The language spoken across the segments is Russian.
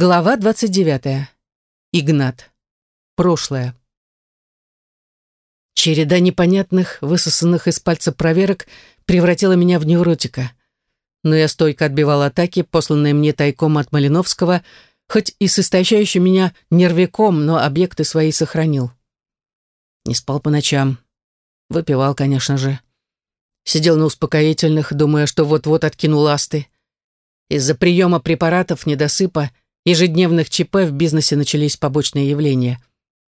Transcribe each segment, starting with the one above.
Глава 29. Игнат. Прошлое. Череда непонятных, высосанных из пальца проверок превратила меня в невротика. Но я стойко отбивал атаки, посланные мне тайком от Малиновского, хоть и с истощающим меня нервиком, но объекты свои сохранил. Не спал по ночам. Выпивал, конечно же. Сидел на успокоительных, думая, что вот-вот откину ласты. Из-за приема препаратов, недосыпа — ежедневных ЧП в бизнесе начались побочные явления.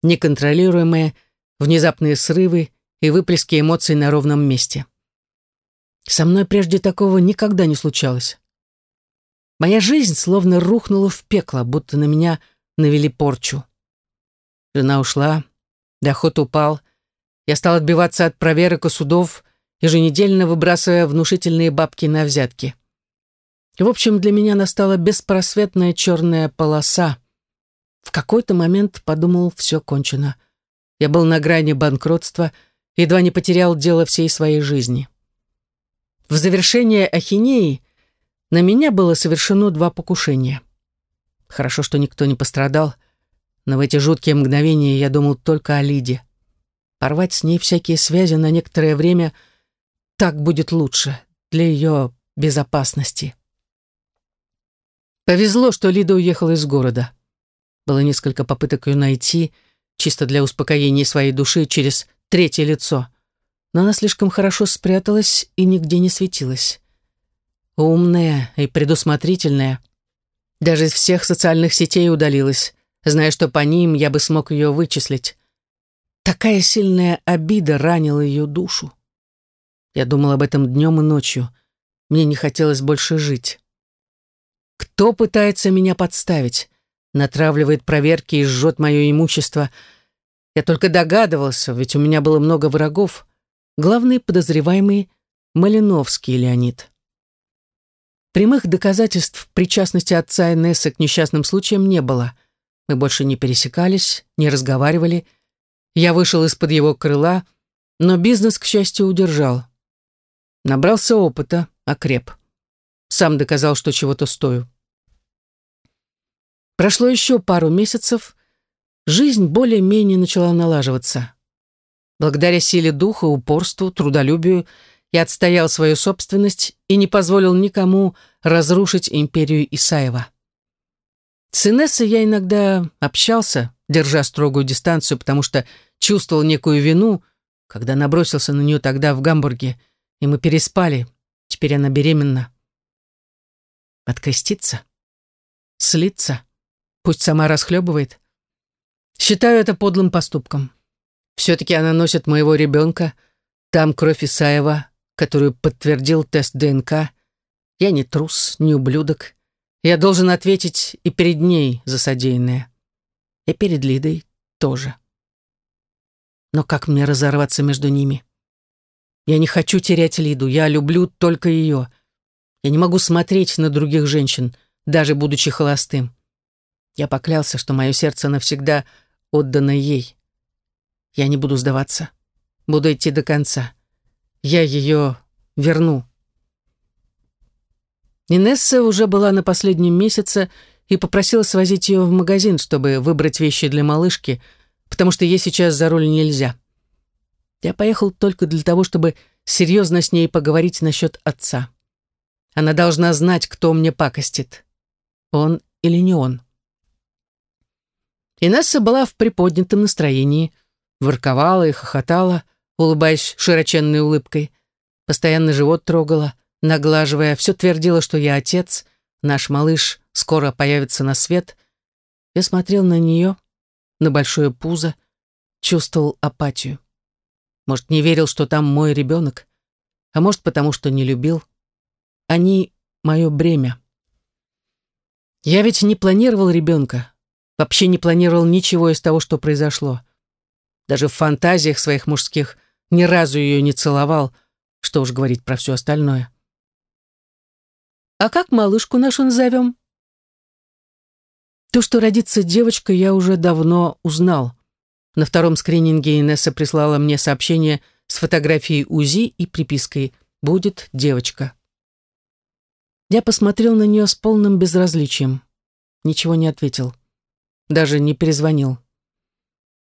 Неконтролируемые, внезапные срывы и выплески эмоций на ровном месте. Со мной прежде такого никогда не случалось. Моя жизнь словно рухнула в пекло, будто на меня навели порчу. Жена ушла, доход упал. Я стал отбиваться от проверок и судов, еженедельно выбрасывая внушительные бабки на взятки. В общем, для меня настала беспросветная черная полоса. В какой-то момент подумал, все кончено. Я был на грани банкротства, едва не потерял дело всей своей жизни. В завершение ахинеи на меня было совершено два покушения. Хорошо, что никто не пострадал, но в эти жуткие мгновения я думал только о Лиде. Порвать с ней всякие связи на некоторое время так будет лучше для ее безопасности. Повезло, что Лида уехала из города. Было несколько попыток ее найти, чисто для успокоения своей души через третье лицо. Но она слишком хорошо спряталась и нигде не светилась. Умная и предусмотрительная. Даже из всех социальных сетей удалилась, зная, что по ним я бы смог ее вычислить. Такая сильная обида ранила ее душу. Я думал об этом днем и ночью. Мне не хотелось больше жить. Кто пытается меня подставить? Натравливает проверки и жжет мое имущество. Я только догадывался, ведь у меня было много врагов. Главный подозреваемый — Малиновский Леонид. Прямых доказательств причастности отца Инессы к несчастным случаям не было. Мы больше не пересекались, не разговаривали. Я вышел из-под его крыла, но бизнес, к счастью, удержал. Набрался опыта, окреп. Сам доказал, что чего-то стою. Прошло еще пару месяцев, жизнь более-менее начала налаживаться. Благодаря силе духа, упорству, трудолюбию я отстоял свою собственность и не позволил никому разрушить империю Исаева. С Инессой я иногда общался, держа строгую дистанцию, потому что чувствовал некую вину, когда набросился на нее тогда в Гамбурге, и мы переспали. Теперь она беременна. Откреститься? Слиться? Пусть сама расхлебывает. Считаю это подлым поступком. Все-таки она носит моего ребенка. Там кровь Исаева, которую подтвердил тест ДНК. Я не трус, не ублюдок. Я должен ответить и перед ней за содеянное. И перед Лидой тоже. Но как мне разорваться между ними? Я не хочу терять Лиду, я люблю только ее. Я не могу смотреть на других женщин, даже будучи холостым. Я поклялся, что мое сердце навсегда отдано ей. Я не буду сдаваться. Буду идти до конца. Я ее верну. Инесса уже была на последнем месяце и попросила свозить ее в магазин, чтобы выбрать вещи для малышки, потому что ей сейчас за руль нельзя. Я поехал только для того, чтобы серьезно с ней поговорить насчет отца. Она должна знать, кто мне пакостит. Он или не он. Инесса была в приподнятом настроении, ворковала и хохотала, улыбаясь широченной улыбкой. Постоянно живот трогала, наглаживая, все твердила, что я отец, наш малыш скоро появится на свет. Я смотрел на нее, на большое пузо, чувствовал апатию. Может, не верил, что там мой ребенок, а может, потому что не любил. Они — мое бремя. Я ведь не планировал ребенка, Вообще не планировал ничего из того, что произошло. Даже в фантазиях своих мужских ни разу ее не целовал, что уж говорить про все остальное. «А как малышку нашу назовем?» То, что родится девочка, я уже давно узнал. На втором скрининге Инесса прислала мне сообщение с фотографией УЗИ и припиской «Будет девочка». Я посмотрел на нее с полным безразличием. ничего не ответил. Даже не перезвонил.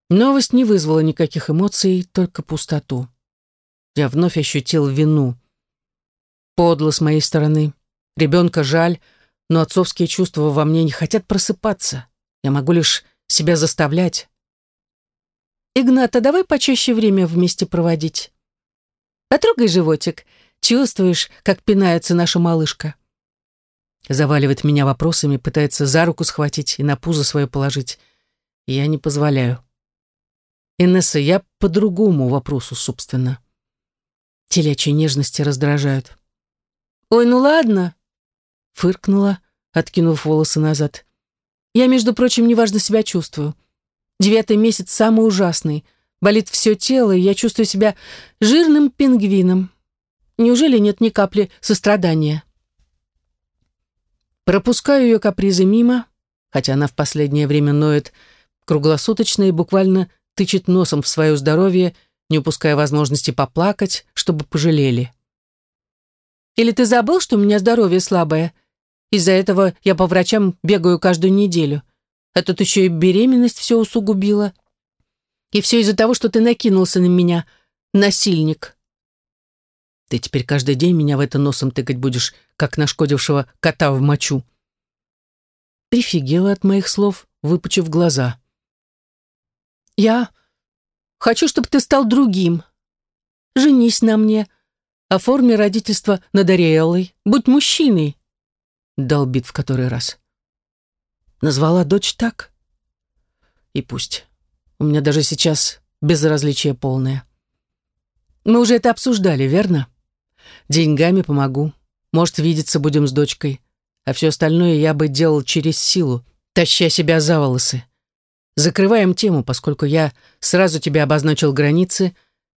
Новость не вызвала никаких эмоций, только пустоту. Я вновь ощутил вину. Подло с моей стороны. Ребенка жаль, но отцовские чувства во мне не хотят просыпаться. Я могу лишь себя заставлять. «Игната, давай почаще время вместе проводить. Потрогай животик. Чувствуешь, как пинается наша малышка?» Заваливает меня вопросами, пытается за руку схватить и на пузо свое положить. Я не позволяю. Инесса, я по другому вопросу, собственно. Телячьи нежности раздражают. «Ой, ну ладно!» Фыркнула, откинув волосы назад. «Я, между прочим, неважно себя чувствую. Девятый месяц самый ужасный. Болит все тело, и я чувствую себя жирным пингвином. Неужели нет ни капли сострадания?» Пропускаю ее капризы мимо, хотя она в последнее время ноет круглосуточно и буквально тычет носом в свое здоровье, не упуская возможности поплакать, чтобы пожалели. «Или ты забыл, что у меня здоровье слабое? Из-за этого я по врачам бегаю каждую неделю. А тут еще и беременность все усугубила. И все из-за того, что ты накинулся на меня, насильник». Ты теперь каждый день меня в это носом тыкать будешь, как нашкодившего кота в мочу. Прифигела от моих слов, выпучив глаза. Я хочу, чтобы ты стал другим. Женись на мне. Оформи родительство над Ариэллой. Будь мужчиной. Долбит в который раз. Назвала дочь так? И пусть. У меня даже сейчас безразличие полное. Мы уже это обсуждали, верно? Деньгами помогу. Может, видеться будем с дочкой. А все остальное я бы делал через силу, таща себя за волосы. Закрываем тему, поскольку я сразу тебе обозначил границы,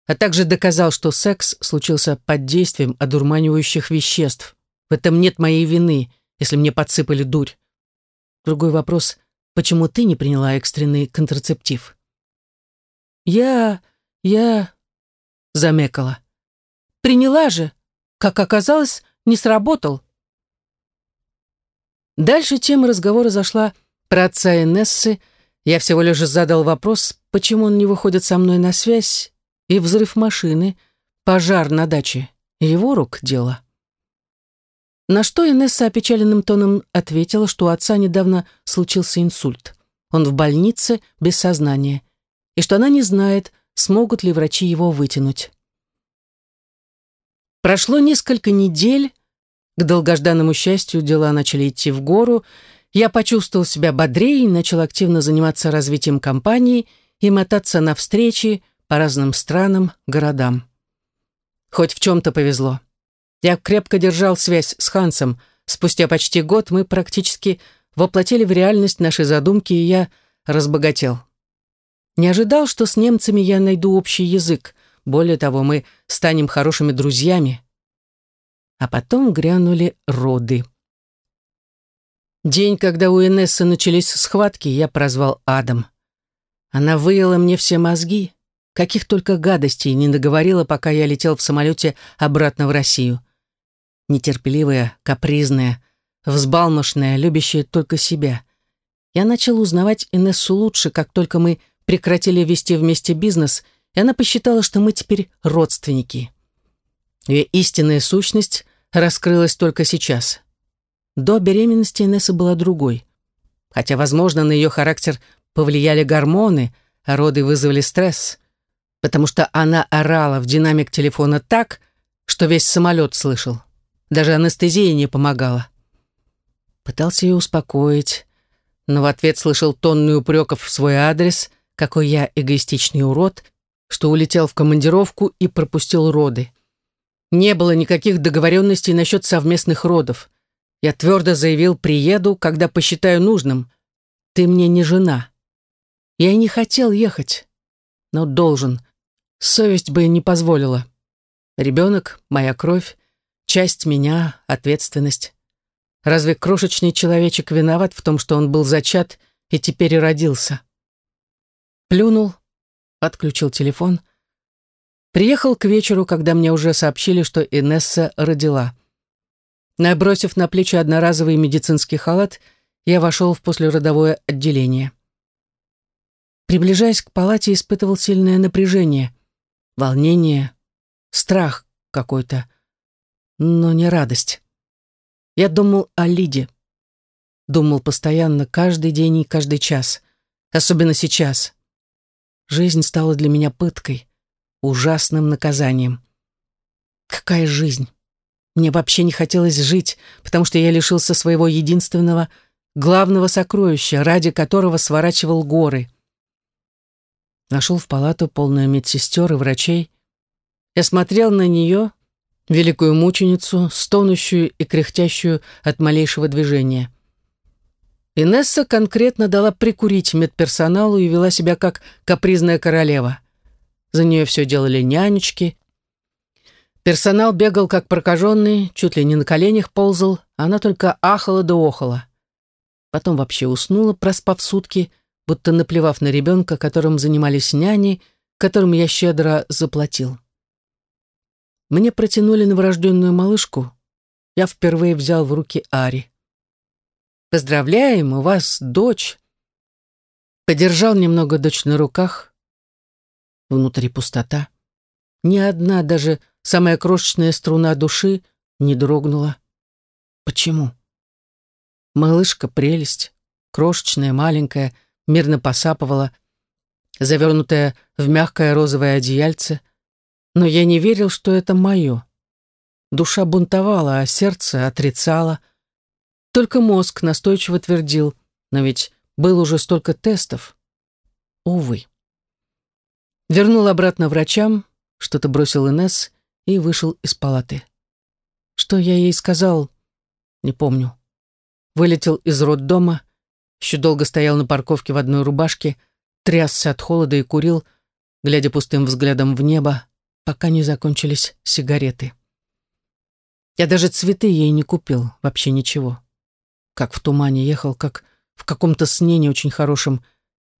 а также доказал, что секс случился под действием одурманивающих веществ. В этом нет моей вины, если мне подсыпали дурь. Другой вопрос, почему ты не приняла экстренный контрацептив? Я... я... замекала. Приняла же. Как оказалось, не сработал. Дальше тема разговора зашла про отца Инессы, я всего лишь задал вопрос, почему он не выходит со мной на связь, и взрыв машины, пожар на даче. Его рук дело. На что Инесса опечаленным тоном ответила, что у отца недавно случился инсульт. Он в больнице без сознания, и что она не знает, смогут ли врачи его вытянуть. Прошло несколько недель, к долгожданному счастью дела начали идти в гору, я почувствовал себя бодрее и начал активно заниматься развитием компании и мотаться на встречи по разным странам, городам. Хоть в чем-то повезло. Я крепко держал связь с Хансом. Спустя почти год мы практически воплотили в реальность наши задумки, и я разбогател. Не ожидал, что с немцами я найду общий язык. Более того, мы станем хорошими друзьями. А потом грянули роды. День, когда у Инессы начались схватки, я прозвал Адом. Она выела мне все мозги, каких только гадостей не договорила, пока я летел в самолете обратно в Россию. Нетерпеливая, капризная, взбалмошная, любящая только себя. Я начал узнавать Инессу лучше, как только мы прекратили вести вместе бизнес, и она посчитала, что мы теперь родственники. Ее истинная сущность раскрылась только сейчас. До беременности Инесса была другой. Хотя, возможно, на ее характер повлияли гормоны, а роды вызвали стресс. Потому что она орала в динамик телефона так, что весь самолет слышал. Даже анестезия не помогала. Пытался ее успокоить, но в ответ слышал тонны упреков в свой адрес, какой я эгоистичный урод, что улетел в командировку и пропустил роды. Не было никаких договоренностей насчет совместных родов. Я твердо заявил, приеду, когда посчитаю нужным. Ты мне не жена. Я не хотел ехать, но должен. Совесть бы не позволила. Ребенок, моя кровь, часть меня, ответственность. Разве крошечный человечек виноват в том, что он был зачат и теперь родился? Плюнул, отключил телефон. Приехал к вечеру, когда мне уже сообщили, что Инесса родила. Набросив на плечи одноразовый медицинский халат, я вошел в послеродовое отделение. Приближаясь к палате, испытывал сильное напряжение, волнение, страх какой-то, но не радость. Я думал о Лиде. Думал постоянно, каждый день и каждый час. Особенно сейчас. Жизнь стала для меня пыткой, ужасным наказанием. Какая жизнь? Мне вообще не хотелось жить, потому что я лишился своего единственного, главного сокровища, ради которого сворачивал горы. Нашел в палату полную медсестер и врачей. Я смотрел на нее, великую мученицу, стонущую и кряхтящую от малейшего движения. Инесса конкретно дала прикурить медперсоналу и вела себя как капризная королева. За нее все делали нянечки. Персонал бегал как прокаженный, чуть ли не на коленях ползал, она только ахала да охала. Потом вообще уснула, проспав сутки, будто наплевав на ребенка, которым занимались няни, которым я щедро заплатил. Мне протянули новорожденную малышку. Я впервые взял в руки Ари. «Поздравляем, у вас дочь!» Подержал немного дочь на руках. Внутри пустота. Ни одна, даже самая крошечная струна души не дрогнула. Почему? Малышка прелесть, крошечная, маленькая, мирно посапывала, завернутая в мягкое розовое одеяльце — но я не верил, что это мое. Душа бунтовала, а сердце отрицало. Только мозг настойчиво твердил, но ведь было уже столько тестов. Увы. Вернул обратно врачам, что-то бросил Инесс и вышел из палаты. Что я ей сказал, не помню. Вылетел из роддома, еще долго стоял на парковке в одной рубашке, трясся от холода и курил, глядя пустым взглядом в небо, пока не закончились сигареты. Я даже цветы ей не купил, вообще ничего. Как в тумане ехал, как в каком-то сне не очень хорошем,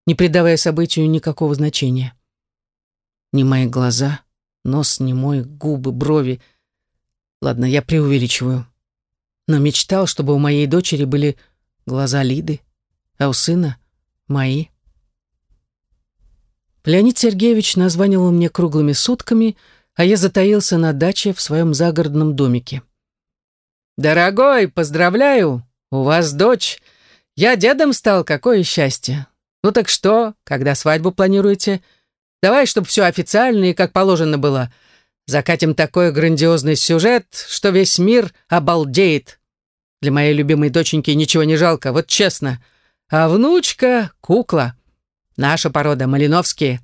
не придавая событию никакого значения. Не мои глаза, нос не мой, губы, брови. Ладно, я преувеличиваю. Но мечтал, чтобы у моей дочери были глаза Лиды, а у сына — мои. Леонид Сергеевич названивал мне круглыми сутками, а я затаился на даче в своем загородном домике. «Дорогой, поздравляю! У вас дочь! Я дедом стал, какое счастье! Ну так что, когда свадьбу планируете? Давай, чтобы все официально и как положено было. Закатим такой грандиозный сюжет, что весь мир обалдеет. Для моей любимой доченьки ничего не жалко, вот честно. А внучка — кукла». Наша порода, Малиновские.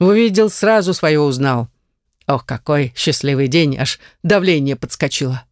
Увидел, сразу свое узнал. Ох, какой счастливый день, аж давление подскочило.